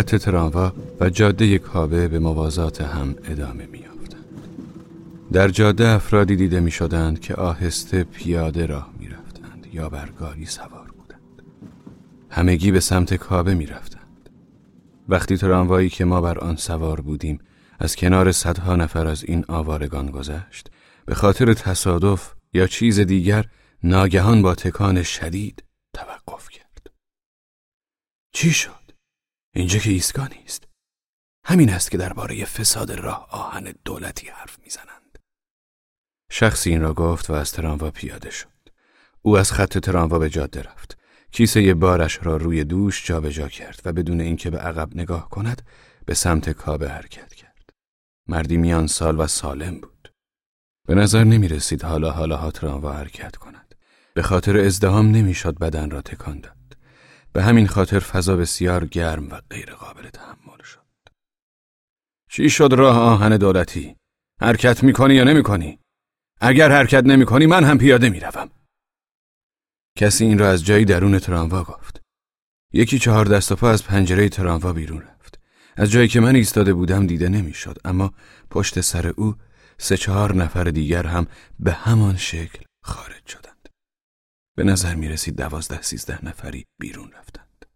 خط تراموا و جاده کابه به موازات هم ادامه می در جاده افرادی دیده می شدند که آهسته پیاده راه می رفتند یا بر گاری سوار بودند. همگی به سمت کابه می رفتند وقتی تراموایی که ما بر آن سوار بودیم از کنار صدها نفر از این آوارگان گذشت به خاطر تصادف یا چیز دیگر ناگهان با تکان شدید توقف کرد. چی شد؟ اینجا که ایستگاه نیست. همین است که درباره فساد راه آهن دولتی حرف می‌زنند. شخصی این را گفت و از تراموا پیاده شد. او از خط تراموا به جاده رفت. کیسه بارش را روی دوش جابجا جا کرد و بدون اینکه به عقب نگاه کند به سمت کابه حرکت کرد. مردی میان سال و سالم بود. به نظر نمی رسید حالا حالا ها تراموا حرکت کند. به خاطر ازدهام نمی‌شد بدن را تکان داد. به همین خاطر فضا بسیار گرم و غیر قابل تحمل شد. چی شد راه آهن دولتی؟ حرکت می‌کنی یا نمی‌کنی؟ اگر حرکت نمی‌کنی من هم پیاده می‌روم. کسی این را از جایی درون تراموا گفت. یکی چهار دست و پا از پنجره تراموا بیرون رفت. از جایی که من ایستاده بودم دیده نمی‌شد اما پشت سر او سه چهار نفر دیگر هم به همان شکل خارج شدند. به نظر می رسید دوازده سیزده نفری بیرون رفتند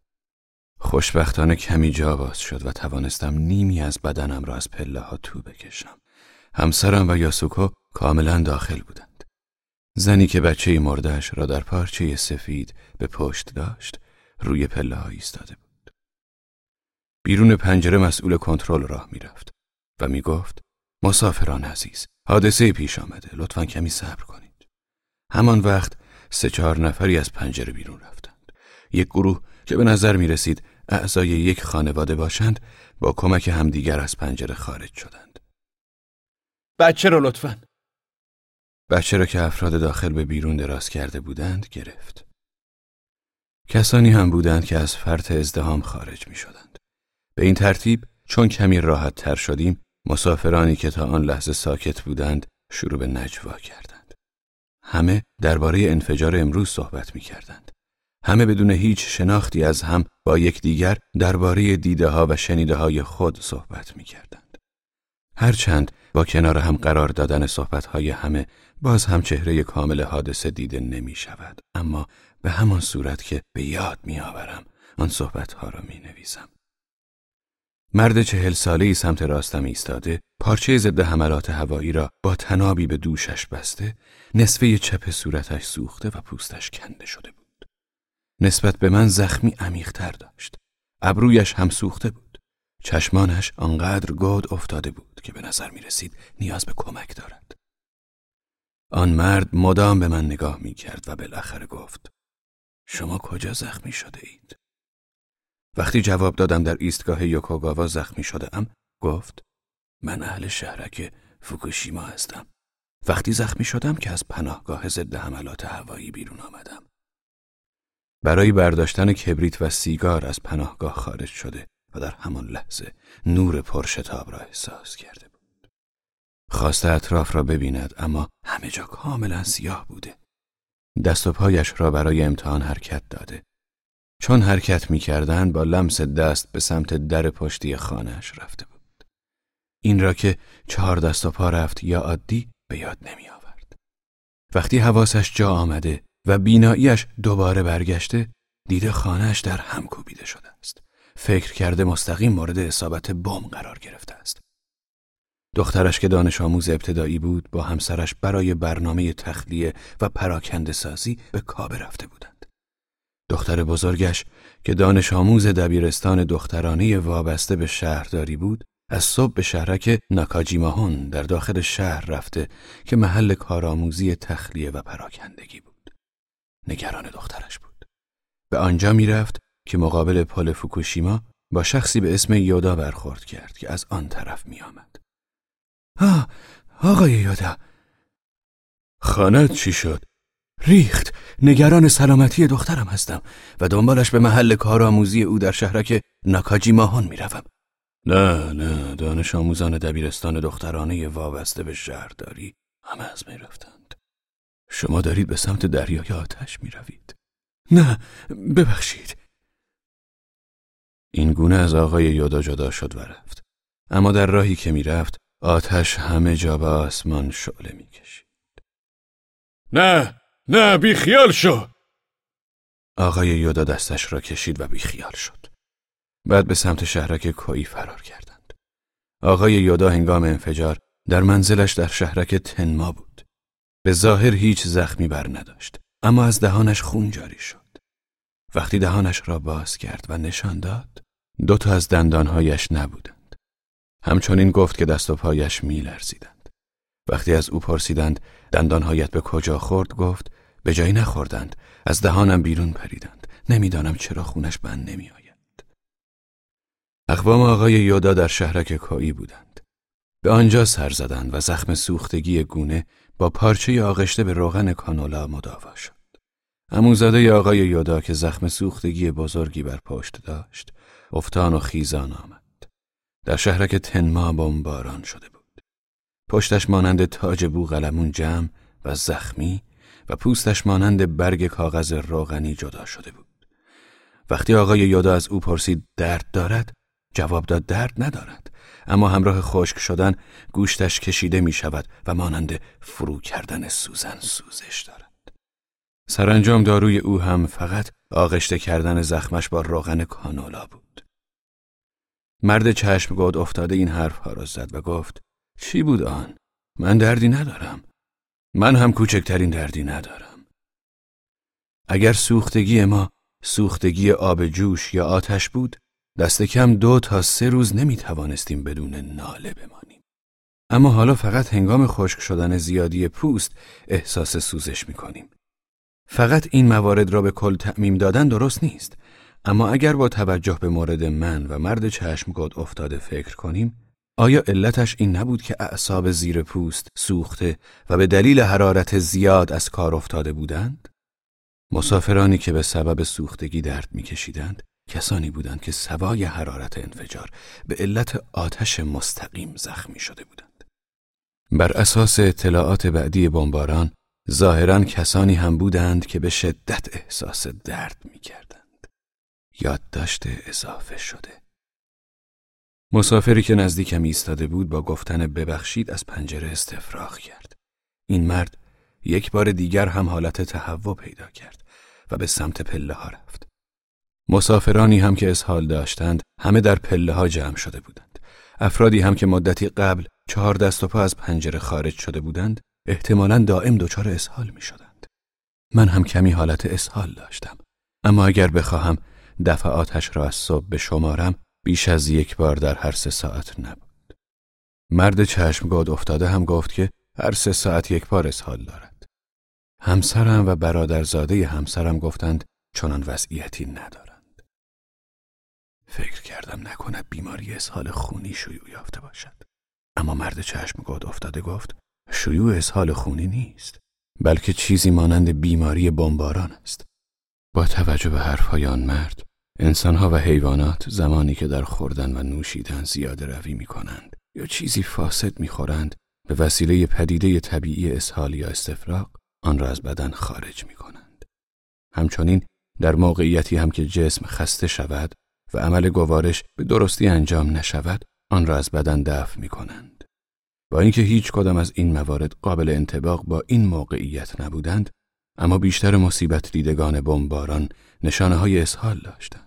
خوشبختانه کمی جا باز شد و توانستم نیمی از بدنم را از پله ها تو بکشم همسرم و یاسوکو کاملا داخل بودند. زنی که بچه مردش را در پارچه سفید به پشت داشت روی پله ها ایستاده بود. بیرون پنجره مسئول کنترل راه می‌رفت و می گفت مسافران عزیز حادثه پیش آمده لطفا کمی صبر کنید. همان وقت سه چهار نفری از پنجره بیرون رفتند. یک گروه که به نظر می رسید اعضای یک خانواده باشند با کمک همدیگر از پنجره خارج شدند. بچه رو لطفا بچه را که افراد داخل به بیرون دراز کرده بودند گرفت. کسانی هم بودند که از فرط ازدهام خارج می شدند. به این ترتیب چون کمی راحت تر شدیم مسافرانی که تا آن لحظه ساکت بودند شروع به نجوا کردند. همه درباره انفجار امروز صحبت می کردند. همه بدون هیچ شناختی از هم با یکدیگر درباره دیده ها و شنیده های خود صحبت می کردند. هرچند با کنار هم قرار دادن صحبت های همه باز هم چهره کامل حادثه دیده نمی شود اما به همان صورت که به یاد می آورم آن صحبت ها را می نویسم. مرد چهل ساله ای سمت راستم ایستاده پارچه ضد حملات هوایی را با تنابی به دوشش بسته نصفه چپ صورتش سوخته و پوستش کنده شده بود. نسبت به من زخمی عمیقتر داشت. ابرویش هم سوخته بود. چشمانش آنقدر گود افتاده بود که به نظر می رسید نیاز به کمک دارد. آن مرد مدام به من نگاه می کرد و بالاخره گفت شما کجا زخمی شده اید؟ وقتی جواب دادم در ایستگاه یوکوگاوا زخمی شده ام گفت من اهل شهرک فوکوشیما هستم. وقتی زخمی شدم که از پناهگاه ضد حملات هوایی بیرون آمدم. برای برداشتن کبریت و سیگار از پناهگاه خارج شده و در همان لحظه نور پرشتاب را احساس کرده خواسته اطراف را ببیند اما همه جا کاملا سیاه بوده. دست و پایش را برای امتحان حرکت داده. چون حرکت می کردن با لمس دست به سمت در پشتی خانهش رفته بود. این را که چهار دست و پا رفت یا عادی به یاد نمی آورد. وقتی حواسش جا آمده و بیناییش دوباره برگشته دیده خانهش در هم کوبیده شده است. فکر کرده مستقیم مورد اصابت بم قرار گرفته است. دخترش که دانش آموز ابتدایی بود با همسرش برای برنامه تخلیه و پراکنده سازی به کابه رفته بودند. دختر بزرگش که دانش آموز دبیرستان دخترانه وابسته به شهرداری بود از صبح به شهرک ناکاجیماهون در داخل شهر رفته که محل کارآموزی تخلیه و پراکندگی بود. نگران دخترش بود. به آنجا می رفت که مقابل پل فوکوشیما با شخصی به اسم یودا برخورد کرد که از آن طرف می آمد. آه آقای یادا خانت چی شد؟ ریخت. نگران سلامتی دخترم هستم و دنبالش به محل کارآموزی او در شهرک ناکاجی ماهان می‌روم. نه نه دانش آموزان دبیرستان دخترانه وابسته به شهرداری همه از می رفتند. شما دارید به سمت دریای آتش می روید نه ببخشید. این گونه از آقای یودا جدا شد و رفت. اما در راهی که می‌رفت آتش همه جا به آسمان شعله می‌کشید. نه نه بی خیال شو. آقای یودا دستش را کشید و بی خیال شد. بعد به سمت شهرک کوی فرار کردند. آقای یودا هنگام انفجار در منزلش در شهرک تنما بود. به ظاهر هیچ زخمی بر نداشت اما از دهانش خون جاری شد. وقتی دهانش را باز کرد و نشان داد دو تا از دندانهایش نبودند. همچنین گفت که دست و پایش میلرزیدند. وقتی از او پرسیدند دندانهایت به کجا خورد گفت به جایی نخوردند از دهانم بیرون پریدند نمی‌دانم چرا خونش بند نمیآید اقوام آقای یودا در شهرک کایی بودند به آنجا سر زدند و زخم سوختگی گونه با پارچه آغشته به روغن کانولا مداوا شد. اموزاده آقای یودا که زخم سوختگی بزرگی بر پشت داشت، افتان و خیزان آمد. در شهرک تنما بمباران شده بود. پشتش مانند تاج بوغلمون جمع و زخمی و پوستش مانند برگ کاغذ روغنی جدا شده بود. وقتی آقای یودا از او پرسید درد دارد، جواب داد درد ندارد. اما همراه خشک شدن گوشتش کشیده می شود و مانند فرو کردن سوزن سوزش دارد. سرانجام داروی او هم فقط آغشته کردن زخمش با روغن کانولا بود. مرد چشم گود افتاده این حرف ها را زد و گفت چی بود آن؟ من دردی ندارم. من هم کوچکترین دردی ندارم. اگر سوختگی ما سوختگی آب جوش یا آتش بود دست کم دو تا سه روز نمی توانستیم بدون ناله بمانیم. اما حالا فقط هنگام خشک شدن زیادی پوست احساس سوزش می کنیم. فقط این موارد را به کل تعمیم دادن درست نیست. اما اگر با توجه به مورد من و مرد چشمگاد افتاده فکر کنیم، آیا علتش این نبود که اعصاب زیر پوست سوخته و به دلیل حرارت زیاد از کار افتاده بودند؟ مسافرانی که به سبب سوختگی درد میکشیدند کسانی بودند که سوای حرارت انفجار به علت آتش مستقیم زخمی شده بودند. بر اساس اطلاعات بعدی بمباران ظاهرا کسانی هم بودند که به شدت احساس درد می کردند. یادداشت اضافه شده. مسافری که نزدیکم ایستاده بود با گفتن ببخشید از پنجره استفراغ کرد. این مرد یک بار دیگر هم حالت تهوع پیدا کرد و به سمت پله ها رفت. مسافرانی هم که اسهال داشتند همه در پله ها جمع شده بودند. افرادی هم که مدتی قبل چهار دست و پا از پنجره خارج شده بودند احتمالا دائم دچار اسهال می شدند. من هم کمی حالت اسهال داشتم. اما اگر بخواهم دفعاتش را از صبح به شمارم بیش از یک بار در هر سه ساعت نبود. مرد چشمگاد افتاده هم گفت که هر سه ساعت یک بار اسهال دارد. همسرم و برادرزاده همسرم گفتند چنان وضعیتی ندارد. فکر کردم نکنه بیماری اسهال خونی شیوع یافته باشد. اما مرد چشم گود افتاده گفت شیوع اسهال خونی نیست بلکه چیزی مانند بیماری بمباران است. با توجه به حرفهای آن مرد انسانها و حیوانات زمانی که در خوردن و نوشیدن زیاده روی می کنند یا چیزی فاسد می خورند به وسیله پدیده طبیعی اسهال یا استفراغ آن را از بدن خارج می کنند. همچنین در موقعیتی هم که جسم خسته شود و عمل گوارش به درستی انجام نشود آن را از بدن دفع می کنند. با اینکه هیچ کدام از این موارد قابل انتباق با این موقعیت نبودند اما بیشتر مصیبت دیدگان بمباران نشانه های اسهال داشتند.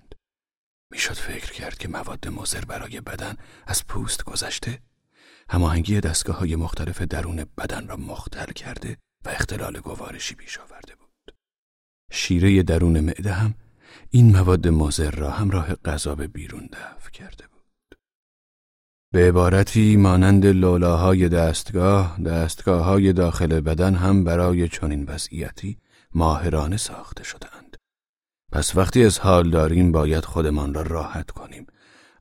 می‌شد فکر کرد که مواد مضر برای بدن از پوست گذشته هماهنگی دستگاه های مختلف درون بدن را مختل کرده و اختلال گوارشی پیش آورده بود. شیره درون معده هم این مواد مضر را همراه غذا به بیرون دفع کرده بود. به عبارتی مانند لولاهای دستگاه، دستگاه های داخل بدن هم برای چنین وضعیتی ماهرانه ساخته شدند. پس وقتی از حال داریم باید خودمان را راحت کنیم.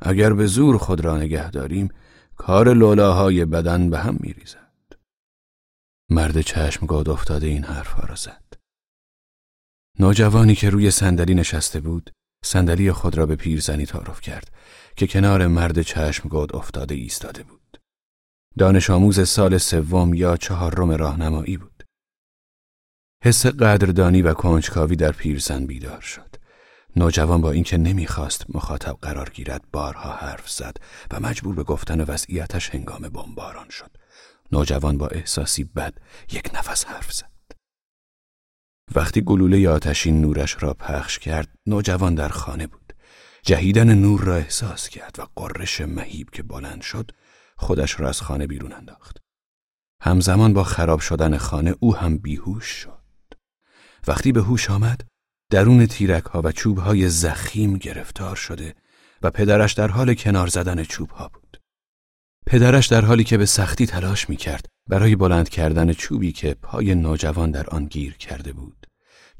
اگر به زور خود را نگه داریم کار لولاهای بدن به هم میریزد. مرد چشم گاد افتاده این حرف را زد. نوجوانی که روی صندلی نشسته بود صندلی خود را به پیرزنی تعارف کرد که کنار مرد چشمگود افتاده ایستاده بود دانش آموز سال سوم یا چهارم راهنمایی بود حس قدردانی و کنجکاوی در پیرزن بیدار شد. نوجوان با اینکه نمی‌خواست مخاطب قرار گیرد بارها حرف زد و مجبور به گفتن وضعیتش هنگام بمباران شد. نوجوان با احساسی بد یک نفس حرف زد. وقتی گلوله آتشین نورش را پخش کرد، نوجوان در خانه بود. جهیدن نور را احساس کرد و قررش مهیب که بلند شد، خودش را از خانه بیرون انداخت. همزمان با خراب شدن خانه او هم بیهوش شد. وقتی به هوش آمد، درون تیرک ها و چوب های زخیم گرفتار شده و پدرش در حال کنار زدن چوب ها بود. پدرش در حالی که به سختی تلاش می کرد برای بلند کردن چوبی که پای نوجوان در آن گیر کرده بود.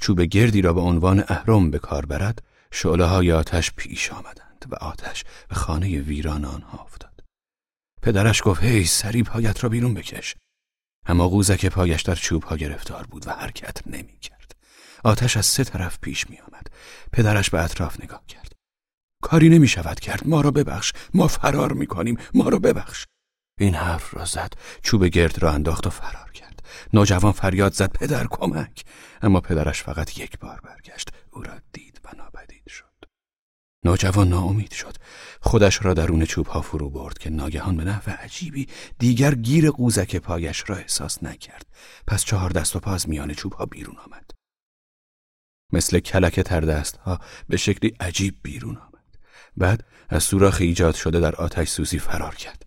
چوب گردی را به عنوان اهرم به کار برد، شعله های آتش پیش آمدند و آتش به خانه ویران آنها افتاد. پدرش گفت هی سری پایت را بیرون بکش. اما قوزک پایش در چوب ها گرفتار بود و حرکت نمی کرد. آتش از سه طرف پیش می آمد. پدرش به اطراف نگاه کرد. کاری نمی شود کرد. ما را ببخش. ما فرار می کنیم. ما را ببخش. این حرف را زد. چوب گرد را انداخت و فرار کرد. نوجوان فریاد زد پدر کمک. اما پدرش فقط یک بار برگشت. او را دید و ناپدید شد. نوجوان ناامید شد. خودش را درون چوب ها فرو برد که ناگهان به نحو عجیبی دیگر گیر قوزک پایش را احساس نکرد. پس چهار دست و پا از میان چوب ها بیرون آمد. مثل کلک تردست ها به شکلی عجیب بیرون آمد. بعد از سوراخ ایجاد شده در آتش سوزی فرار کرد.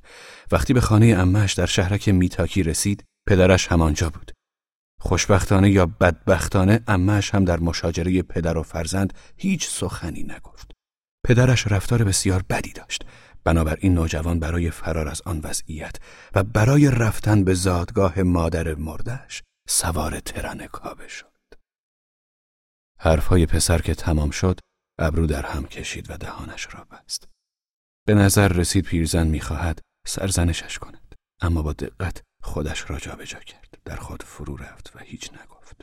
وقتی به خانه امش در شهرک میتاکی رسید، پدرش همانجا بود. خوشبختانه یا بدبختانه امش هم در مشاجره پدر و فرزند هیچ سخنی نگفت. پدرش رفتار بسیار بدی داشت. بنابراین نوجوان برای فرار از آن وضعیت و برای رفتن به زادگاه مادر مردش سوار ترن کابه شد. حرفهای پسر که تمام شد ابرو در هم کشید و دهانش را بست. به نظر رسید پیرزن می‌خواهد سرزنشش کند اما با دقت خودش را جابجا کرد. در خود فرو رفت و هیچ نگفت.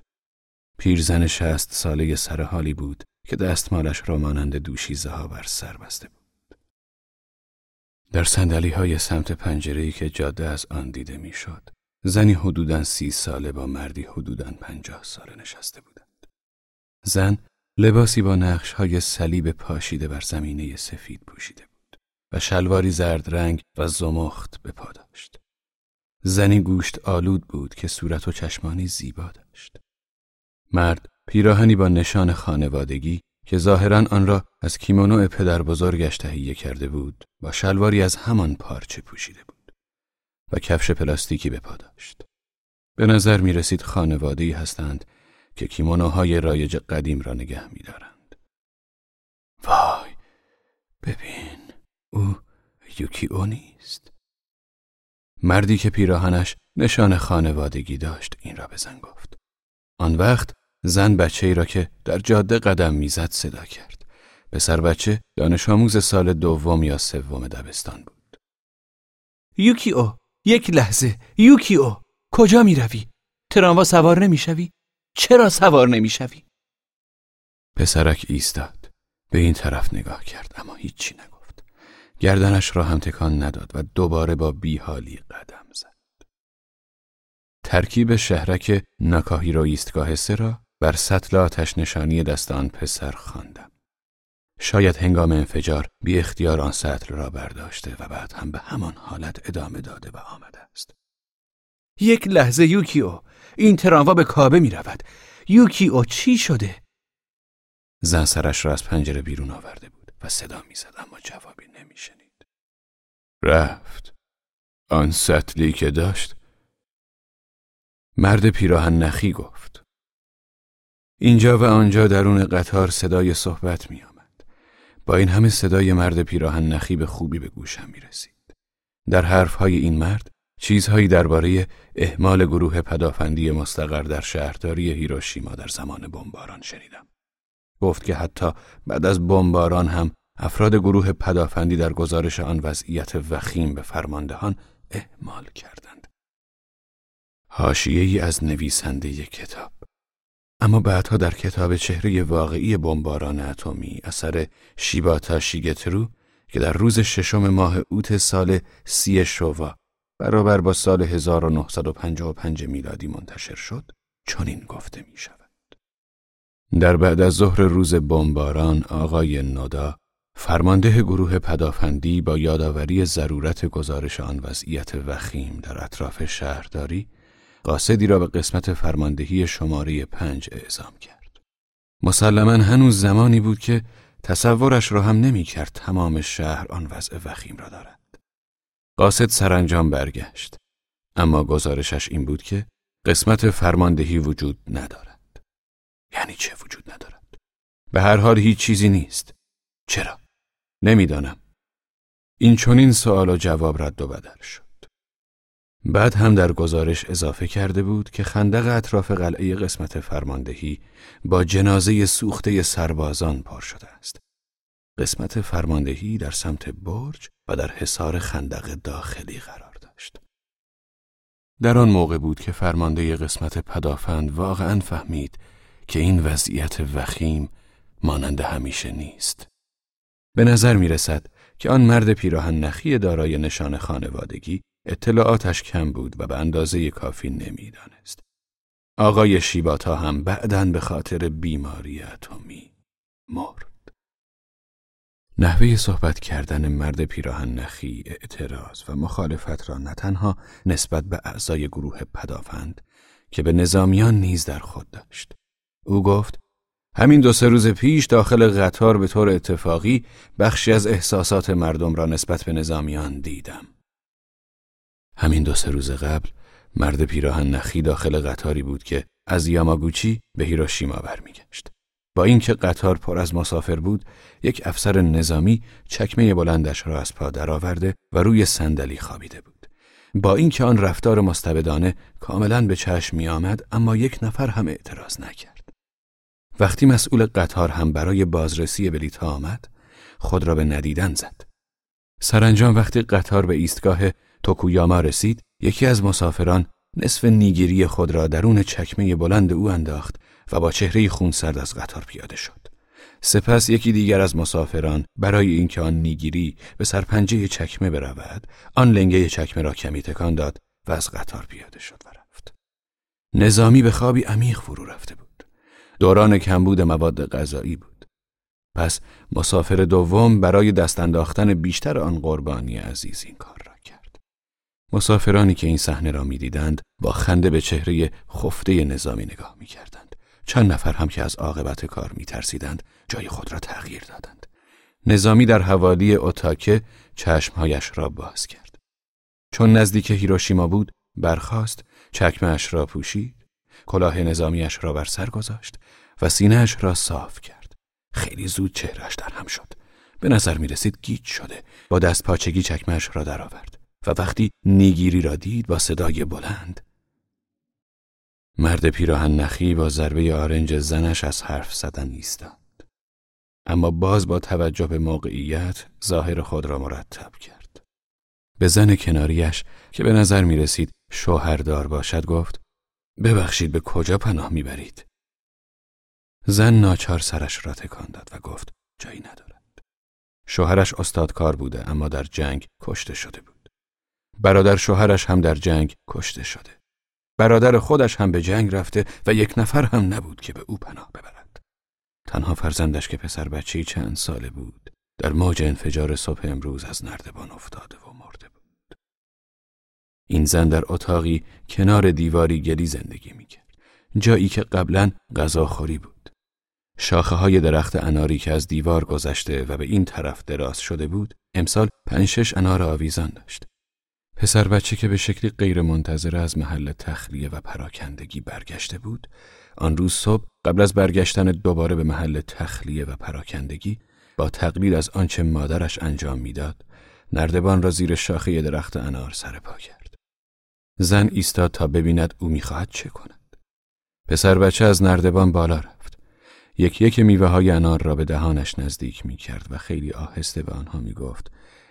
پیرزن شست ساله سرحالی بود که دستمالش را مانند دوشیزه ها بر سر بسته بود. در سندلی های سمت پنجره که جاده از آن دیده می‌شد زنی حدوداً سی ساله با مردی حدوداً پنجاه ساله نشسته بودند. زن لباسی با نقش های صلیب پاشیده بر زمینه سفید پوشیده بود و شلواری زرد رنگ و زمخت به پا داشت. زنی گوشت آلود بود که صورت و چشمانی زیبا داشت. مرد پیراهنی با نشان خانوادگی که ظاهرا آن را از کیمونو پدر بزرگش تهیه کرده بود با شلواری از همان پارچه پوشیده بود و کفش پلاستیکی به پا داشت. به نظر می رسید خانوادهی هستند که کیمونوهای رایج قدیم را نگه می دارند. وای ببین او یوکی او نیست مردی که پیراهنش نشان خانوادگی داشت این را به زن گفت آن وقت زن بچه ای را که در جاده قدم می‌زد صدا کرد پسر بچه دانش آموز سال دوم یا سوم دبستان بود یوکی او یک لحظه یوکی او کجا می روی؟ تراموا سوار نمی شوی؟ چرا سوار نمی‌شوی؟ پسرک ایستاد. به این طرف نگاه کرد اما هیچی نگفت. گردنش را هم تکان نداد و دوباره با بیحالی قدم زد. ترکیب شهرک نکاهی را ایستگاه سه را بر سطل آتش نشانی دست آن پسر خواندم. شاید هنگام انفجار بی اختیار آن سطل را برداشته و بعد هم به همان حالت ادامه داده و آمده است. یک لحظه یوکیو این تراموا به کابه می رود یوکی او چی شده؟ زن سرش را از پنجره بیرون آورده بود و صدا می‌زد اما جوابی نمیشنید. رفت. آن سطلی که داشت مرد پیراهن نخی گفت. اینجا و آنجا درون قطار صدای صحبت می آمد. با این همه صدای مرد پیراهن نخی به خوبی به گوشم می رسید. در حرفهای این مرد چیزهایی درباره اهمال گروه پدافندی مستقر در شهرداری هیروشیما در زمان بمباران شنیدم. گفت که حتی بعد از بمباران هم افراد گروه پدافندی در گزارش آن وضعیت وخیم به فرماندهان اهمال کردند. حاشیه ای از نویسنده کتاب اما بعدها در کتاب چهره واقعی بمباران اتمی اثر شیباتا شیگترو که در روز ششم ماه اوت سال سی شوا برابر با سال 1955 میلادی منتشر شد چنین گفته می شود. در بعد از ظهر روز بمباران آقای نودا فرمانده گروه پدافندی با یادآوری ضرورت گزارش آن وضعیت وخیم در اطراف شهرداری قاصدی را به قسمت فرماندهی شماره پنج اعزام کرد. مسلما هنوز زمانی بود که تصورش را هم نمی کرد تمام شهر آن وضع وخیم را دارد. قاصد سرانجام برگشت. اما گزارشش این بود که قسمت فرماندهی وجود ندارد. یعنی چه وجود ندارد؟ به هر حال هیچ چیزی نیست. چرا؟ نمی‌دانم. این چونین سوال و جواب رد و بدل شد. بعد هم در گزارش اضافه کرده بود که خندق اطراف قلعه قسمت فرماندهی با جنازه سوخته سربازان پر شده است. قسمت فرماندهی در سمت برج و در حصار خندق داخلی قرار داشت. در آن موقع بود که فرمانده قسمت پدافند واقعا فهمید که این وضعیت وخیم مانند همیشه نیست. به نظر می رسد که آن مرد پیراهن نخی دارای نشان خانوادگی اطلاعاتش کم بود و به اندازه کافی نمی‌دانست. آقای شیباتا هم بعدا به خاطر بیماری اتمی مرد. نحوه صحبت کردن مرد پیراهن نخی اعتراض و مخالفت را نه تنها نسبت به اعضای گروه پدافند که به نظامیان نیز در خود داشت. او گفت همین دو سه روز پیش داخل قطار به طور اتفاقی بخشی از احساسات مردم را نسبت به نظامیان دیدم. همین دو سه روز قبل مرد پیراهن نخی داخل قطاری بود که از یاماگوچی به هیروشیما برمیگشت. با اینکه قطار پر از مسافر بود، یک افسر نظامی چکمه بلندش را از پا درآورده و روی صندلی خوابیده بود. با اینکه آن رفتار مستبدانه کاملا به چشم می آمد اما یک نفر هم اعتراض نکرد. وقتی مسئول قطار هم برای بازرسی بلیط آمد، خود را به ندیدن زد. سرانجام وقتی قطار به ایستگاه توکویاما رسید یکی از مسافران نصف نیگیری خود را درون چکمه بلند او انداخت و با چهره خونسرد از قطار پیاده شد. سپس یکی دیگر از مسافران برای اینکه آن نیگیری به سرپنجه چکمه برود، آن لنگه چکمه را کمی تکان داد و از قطار پیاده شد و رفت. نظامی به خوابی عمیق فرو رفته بود. دوران کمبود مواد غذایی بود. پس مسافر دوم برای دست انداختن بیشتر آن قربانی عزیز این کار مسافرانی که این صحنه را می‌دیدند با خنده به چهره خفته نظامی نگاه می‌کردند. چند نفر هم که از عاقبت کار میترسیدند جای خود را تغییر دادند. نظامی در حوالی اوتاکه چشمهایش را باز کرد. چون نزدیک هیروشیما بود برخاست چکمهاش را پوشید کلاه نظامیش را بر سر گذاشت و سینهاش را صاف کرد. خیلی زود چهرش در هم شد. به نظر می رسید گیج شده با دست پاچگی چکمهش را درآورد. و وقتی نیگیری را دید با صدای بلند مرد پیراهن نخی با ضربه آرنج زنش از حرف زدن ایستاد. اما باز با توجه به موقعیت ظاهر خود را مرتب کرد. به زن کناریش که به نظر می رسید شوهردار باشد گفت ببخشید به کجا پناه می‌برید زن ناچار سرش را تکان داد و گفت جایی ندارد. شوهرش استادکار بوده اما در جنگ کشته شده بود. برادر شوهرش هم در جنگ کشته شده. برادر خودش هم به جنگ رفته و یک نفر هم نبود که به او پناه ببرد. تنها فرزندش که پسر بچهی چند ساله بود در موج انفجار صبح امروز از نردبان افتاده و مرده بود. این زن در اتاقی کنار دیواری گلی زندگی می‌کرد. جایی که قبلا غذاخوری بود. شاخه های درخت اناری که از دیوار گذشته و به این طرف دراز شده بود امسال پنج انار آویزان داشت. پسر بچه که به شکلی غیر منتظره از محل تخلیه و پراکندگی برگشته بود آن روز صبح قبل از برگشتن دوباره به محل تخلیه و پراکندگی با تقلید از آنچه مادرش انجام می‌داد نردبان را زیر شاخه درخت انار سر پا کرد. زن ایستاد تا ببیند او می‌خواهد چه کند. پسر بچه از نردبان بالا رفت. یک یک میوه های انار را به دهانش نزدیک می کرد و خیلی آهسته به آنها می گفت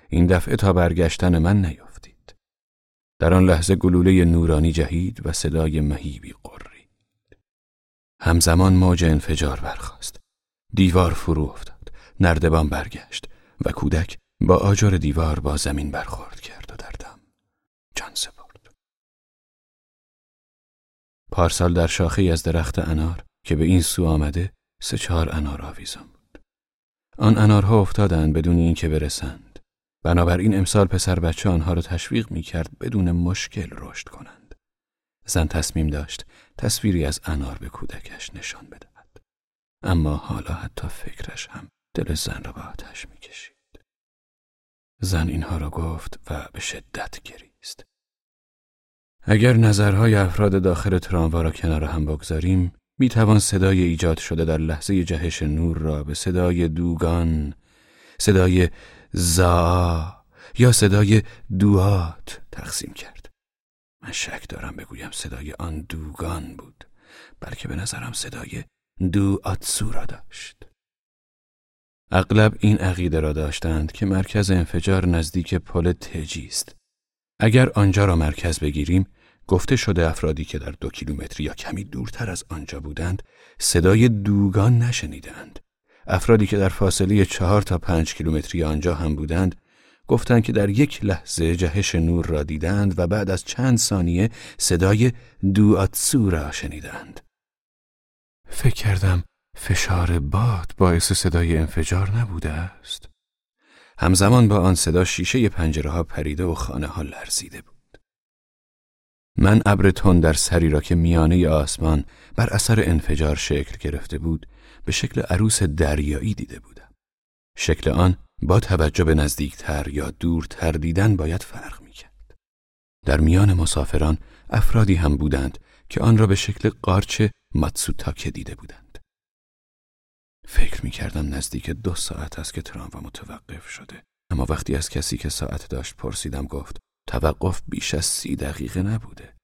این دفعه تا برگشتن من نیفتی در آن لحظه گلوله نورانی جهید و صدای مهیبی قرید. همزمان موج انفجار برخاست. دیوار فرو افتاد. نردبان برگشت و کودک با آجر دیوار با زمین برخورد کرد و در دم جان سپرد. پارسال در شاخه از درخت انار که به این سو آمده سه چهار انار آویزان بود. آن انارها افتادند بدون اینکه برسند. بنابراین امسال پسر بچه آنها را تشویق می کرد بدون مشکل رشد کنند. زن تصمیم داشت تصویری از انار به کودکش نشان بدهد. اما حالا حتی فکرش هم دل زن را به آتش می کشید. زن اینها را گفت و به شدت گریست. اگر نظرهای افراد داخل تراموا را کنار هم بگذاریم می توان صدای ایجاد شده در لحظه جهش نور را به صدای دوگان، صدای زا یا صدای دوات تقسیم کرد. من شک دارم بگویم صدای آن دوگان بود بلکه به نظرم صدای دو آتسو را داشت. اغلب این عقیده را داشتند که مرکز انفجار نزدیک پل تجی است. اگر آنجا را مرکز بگیریم گفته شده افرادی که در دو کیلومتر یا کمی دورتر از آنجا بودند صدای دوگان نشنیدند. افرادی که در فاصله چهار تا پنج کیلومتری آنجا هم بودند گفتند که در یک لحظه جهش نور را دیدند و بعد از چند ثانیه صدای دواتسو را شنیدند. فکر کردم فشار باد باعث صدای انفجار نبوده است. همزمان با آن صدا شیشه پنجره ها پریده و خانه ها لرزیده بود. من ابر تند در سری را که میانه آسمان بر اثر انفجار شکل گرفته بود به شکل عروس دریایی دیده بودم. شکل آن با توجه به نزدیکتر یا دورتر دیدن باید فرق می کرد. در میان مسافران افرادی هم بودند که آن را به شکل قارچ ماتسوتاکه دیده بودند. فکر می کردم نزدیک دو ساعت است که تراموا متوقف شده. اما وقتی از کسی که ساعت داشت پرسیدم گفت توقف بیش از سی دقیقه نبوده.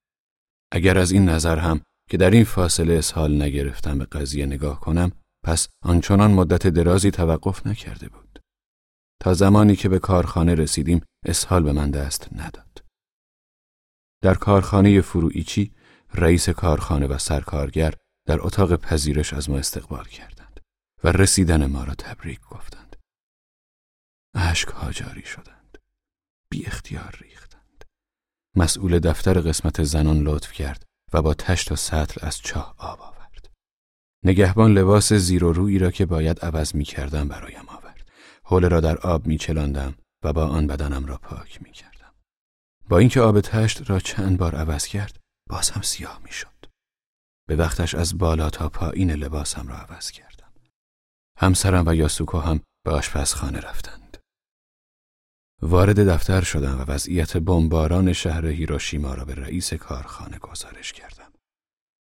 اگر از این نظر هم که در این فاصله اسهال نگرفتم به قضیه نگاه کنم پس آنچنان مدت درازی توقف نکرده بود. تا زمانی که به کارخانه رسیدیم اسهال به من دست نداد. در کارخانه فرویچی رئیس کارخانه و سرکارگر در اتاق پذیرش از ما استقبال کردند و رسیدن ما را تبریک گفتند. اشک ها جاری شدند. بی اختیار ریختند. مسئول دفتر قسمت زنان لطف کرد و با تشت و سطل از چاه آب آورد. نگهبان لباس زیر و روی را که باید عوض می کردم برایم آورد. حول را در آب می چلاندم و با آن بدنم را پاک می کردم. با اینکه آب تشت را چند بار عوض کرد باز هم سیاه می شد. به وقتش از بالا تا پایین لباسم را عوض کردم. همسرم و یاسوکو هم به آشپزخانه رفتند. وارد دفتر شدم و وضعیت بمباران شهر هیروشیما را به رئیس کارخانه گزارش کردم.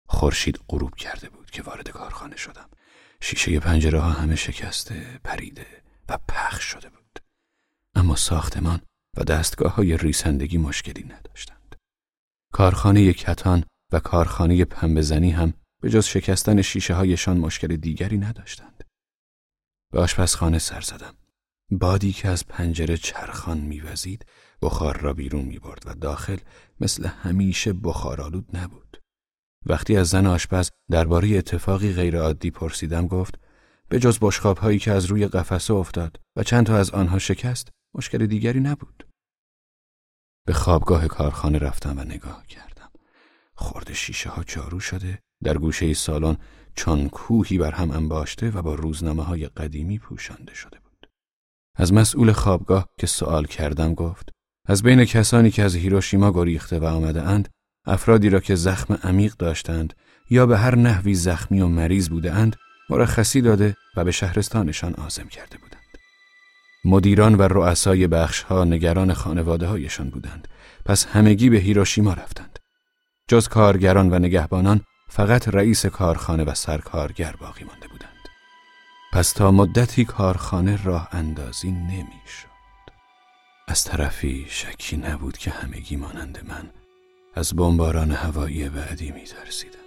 خورشید غروب کرده بود که وارد کارخانه شدم. شیشه پنجره ها همه شکسته، پریده و پخش شده بود. اما ساختمان و دستگاه های ریسندگی مشکلی نداشتند. کارخانه کتان و کارخانه پنبهزنی هم به جز شکستن شیشه هایشان مشکل دیگری نداشتند. به آشپزخانه سر زدم. بادی که از پنجره چرخان میوزید بخار را بیرون می برد و داخل مثل همیشه بخارآلود نبود. وقتی از زن آشپز درباره اتفاقی غیرعادی پرسیدم گفت به جز بشخاب هایی که از روی قفسه افتاد و چند تا از آنها شکست مشکل دیگری نبود. به خوابگاه کارخانه رفتم و نگاه کردم. خورد شیشه ها جارو شده در گوشه سالن چون کوهی بر هم انباشته و با روزنامه های قدیمی پوشانده شده بود. از مسئول خوابگاه که سوال کردم گفت از بین کسانی که از هیروشیما گریخته و آمده اند افرادی را که زخم عمیق داشتند یا به هر نحوی زخمی و مریض بوده اند مرخصی داده و به شهرستانشان آزم کرده بودند. مدیران و رؤسای بخش ها نگران خانواده هایشان بودند پس همگی به هیروشیما رفتند. جز کارگران و نگهبانان فقط رئیس کارخانه و سرکارگر باقی مانده بودند. پس تا مدتی کارخانه راه اندازی نمی‌شد. از طرفی شکی نبود که همگی مانند من از بمباران هوایی بعدی می ترسیدن.